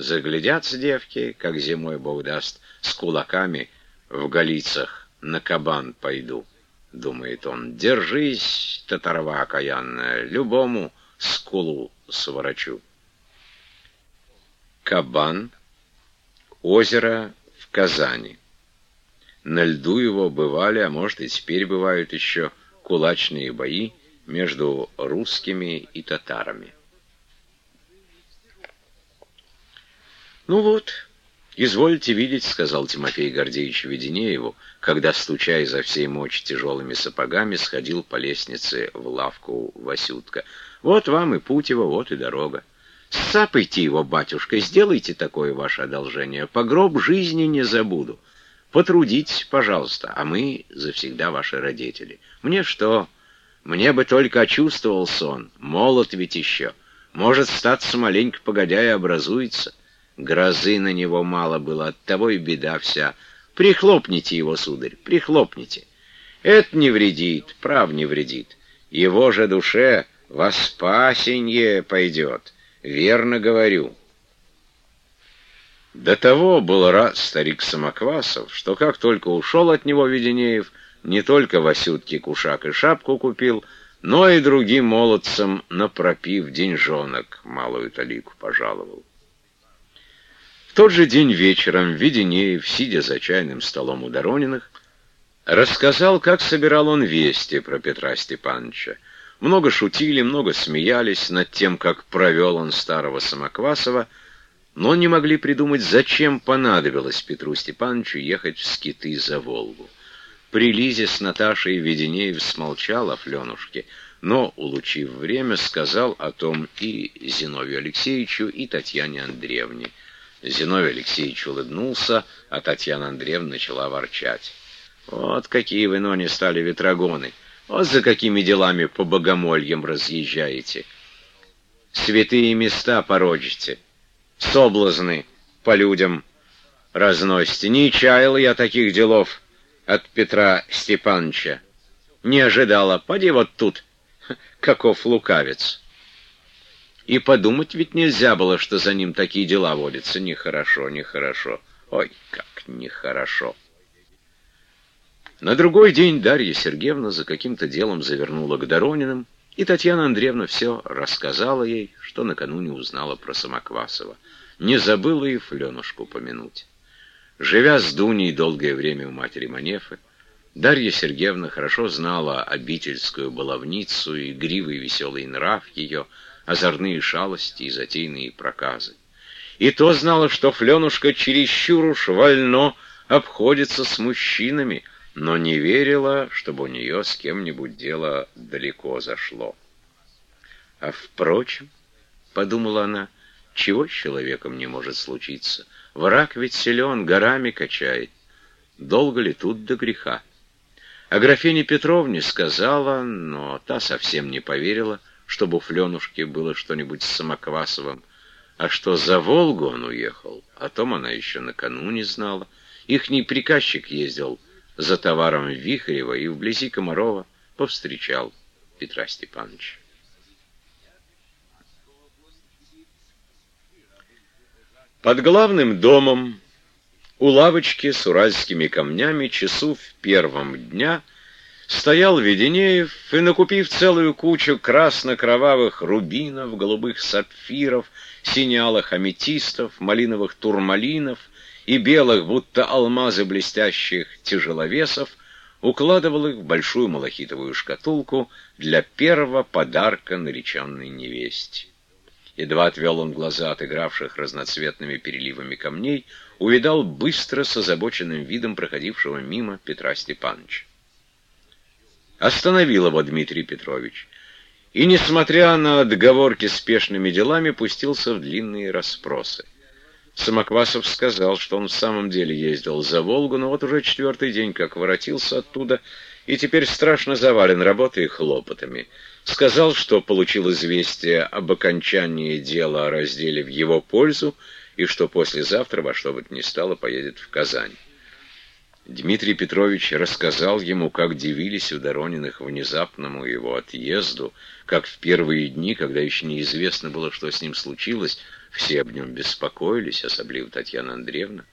Заглядятся девки, как зимой Бог даст, с кулаками в голицах на кабан пойду, — думает он. Держись, татарва окаянная, любому скулу сворачу. Кабан, озеро в Казани. На льду его бывали, а может и теперь бывают еще, кулачные бои между русскими и татарами. «Ну вот, извольте видеть», — сказал Тимофей Гордеевич Веденееву, когда, стуча изо всей мочи тяжелыми сапогами, сходил по лестнице в лавку Васютка. «Вот вам и путь его, вот и дорога. Сапайте его, батюшка, сделайте такое ваше одолжение. По гроб жизни не забуду. Потрудитесь, пожалуйста, а мы завсегда ваши родители. Мне что? Мне бы только очувствовал сон. Молод ведь еще. Может, статься маленько погодя и образуется». Грозы на него мало было, оттого и беда вся. Прихлопните его, сударь, прихлопните. Это не вредит, прав не вредит. Его же душе во спасенье пойдет, верно говорю. До того был рад старик Самоквасов, что как только ушел от него Веденеев, не только Васютке кушак и шапку купил, но и другим молодцам, напропив деньжонок, малую талику пожаловал. В тот же день вечером Веденеев, сидя за чайным столом у Дорониных, рассказал, как собирал он вести про Петра Степановича. Много шутили, много смеялись над тем, как провел он старого Самоквасова, но не могли придумать, зачем понадобилось Петру Степановичу ехать в скиты за Волгу. При Лизе с Наташей Веденеев смолчал о Фленушке, но, улучив время, сказал о том и Зиновию Алексеевичу, и Татьяне Андреевне. Зиновий Алексеевич улыбнулся, а Татьяна Андреевна начала ворчать. «Вот какие вы, но не стали ветрогоны! Вот за какими делами по богомольям разъезжаете! Святые места порочите, соблазны по людям разносите. Не чаял я таких делов от Петра Степановича. Не ожидала. Поди вот тут, каков лукавец!» И подумать ведь нельзя было, что за ним такие дела водятся. Нехорошо, нехорошо. Ой, как нехорошо. На другой день Дарья Сергеевна за каким-то делом завернула к Дорониным, и Татьяна Андреевна все рассказала ей, что накануне узнала про Самоквасова. Не забыла и Фленушку помянуть. Живя с Дуней долгое время у матери Манефы, Дарья Сергеевна хорошо знала обительскую баловницу и гривый веселый нрав ее, озорные шалости и затейные проказы. И то знала, что Фленушка чересчур уж вольно обходится с мужчинами, но не верила, чтобы у нее с кем-нибудь дело далеко зашло. А впрочем, — подумала она, — чего с человеком не может случиться? Враг ведь силен, горами качает. Долго ли тут до греха? А графине Петровне сказала, но та совсем не поверила, — чтобы у Фленушки было что-нибудь с Самоквасовым. А что за Волгу он уехал, о том она еще накануне знала. Ихний приказчик ездил за товаром в Вихарево и вблизи Комарова повстречал Петра Степановича. Под главным домом у лавочки с уральскими камнями часу в первом дня — стоял Веденеев и, накупив целую кучу красно-кровавых рубинов, голубых сапфиров, синялых аметистов, малиновых турмалинов и белых, будто алмазы блестящих тяжеловесов, укладывал их в большую малахитовую шкатулку для первого подарка нареченной невесте. Едва отвел он глаза от игравших разноцветными переливами камней, увидал быстро с озабоченным видом проходившего мимо Петра Степановича. Остановил его Дмитрий Петрович. И, несмотря на отговорки спешными делами, пустился в длинные расспросы. Самоквасов сказал, что он в самом деле ездил за Волгу, но вот уже четвертый день как воротился оттуда, и теперь страшно завален работой и хлопотами. Сказал, что получил известие об окончании дела о разделе в его пользу, и что послезавтра во что бы то ни стало поедет в Казань. Дмитрий Петрович рассказал ему, как дивились у Дорониных внезапному его отъезду, как в первые дни, когда еще неизвестно было, что с ним случилось, Все об нем беспокоились, особливо Татьяна Андреевна.